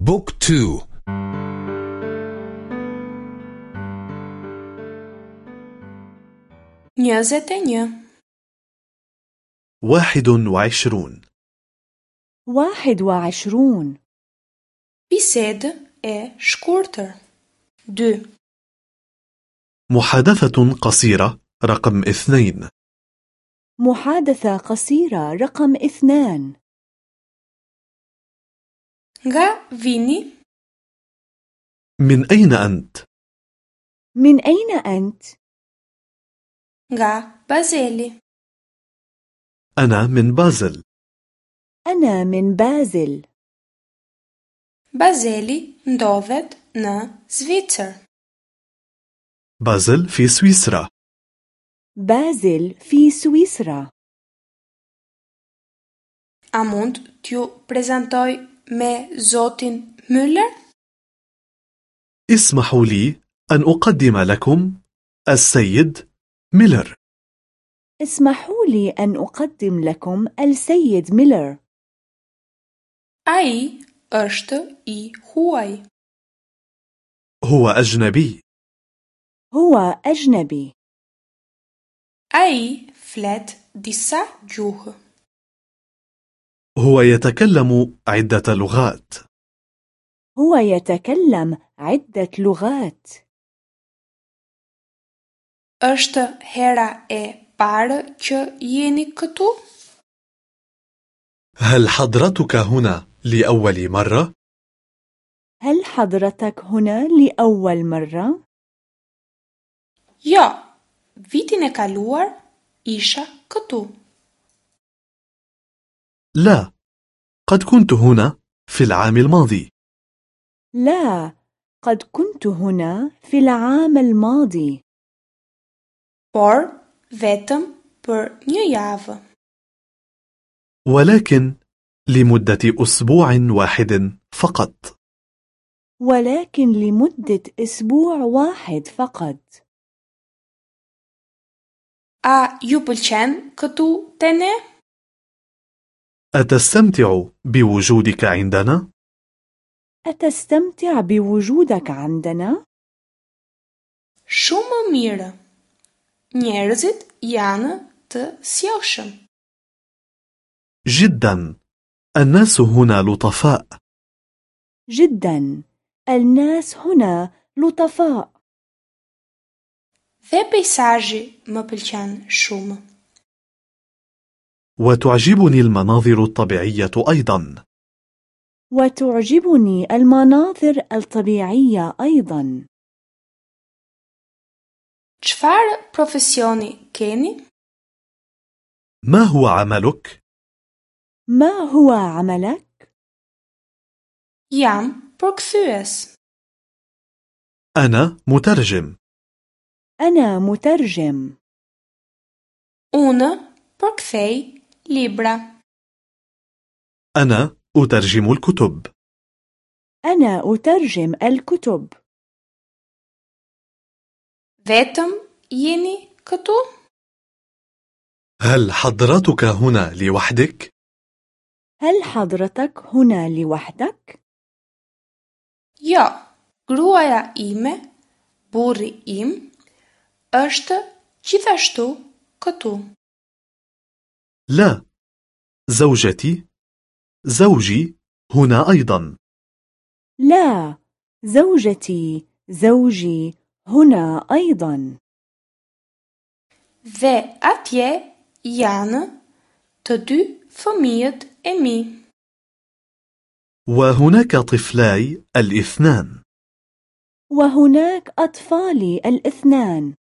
بوك تو نيزة واحد وعشرون. واحد وعشرون. بسيد e shkurtër. دو محادثة قصيرة رقم اثنين. محادثة قصيرة رقم اثنان. Nga vini? من أين أنت؟ من أين أنت؟ Nga Bazeli. أنا من بازل أنا من بازل Bazeli ndodhet në Zvicër. بازل في سويسرا بازل في سويسرا A mund t'ju prezantoj me zotin Müller? اسمحوا لي أن أقدم لكم السيد ميلر اسمحوا لي أن أقدم لكم السيد ميلر Ai është i huaj. هو أجنبي هو أجنبي Ai flet disa gjuhë. هو يتكلم عدة لغات هو يتكلم عدة لغات Është hera e parë që jeni këtu? هل حضرتك هنا لأول مرة؟ هل حضرتك هنا لأول مرة؟ Jo, vitin e kaluar isha këtu. لا قد كنت هنا في العام الماضي لا قد كنت هنا في العام الماضي por vetëm për një javë. ولكن لمدة أسبوع واحد فقط ولكن لمدة أسبوع واحد فقط A ju pëlqen këtu te ne? أتستمتع بوجودك عندنا؟ أتستمتع بوجودك عندنا؟ Shumë mirë. Njerëzit janë të sjellshëm. جدا الناس هنا لطفاء جدا الناس هنا لطفاء Dhe peizazhi më pëlqen shumë. وتعجبني المناظر الطبيعية أيضا وتعجبني المناظر الطبيعية أيضا Çfarë profesioni keni? ما هو عملك؟ ما هو عملك؟ Jam përkthyes. أنا مترجم أنا مترجم Unë përkthej libra. أنا أترجم الكتب أنا أترجم الكتب Vetëm jeni këtu? هل حضرتك هنا لوحدك؟ هل حضرتك هنا لوحدك؟ Jo, gruaja ime, burri im, është gjithashtu këtu. لا. زوجتي. زوجي هنا أيضا. لا. زوجتي. زوجي هنا أيضا. Dhe atje janë të dy fëmijët e mi. وهناك طفلاي الاثنان وهناك أطفالي الاثنان